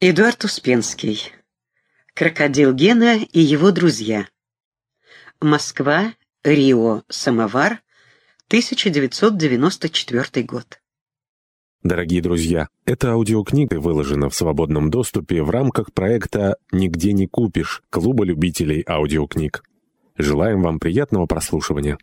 Эдуард Успенский. Крокодил Гена и его друзья. Москва, Рио, Самовар, 1994 год. Дорогие друзья, эта аудиокнига выложена в свободном доступе в рамках проекта «Нигде не купишь» Клуба любителей аудиокниг. Желаем вам приятного прослушивания.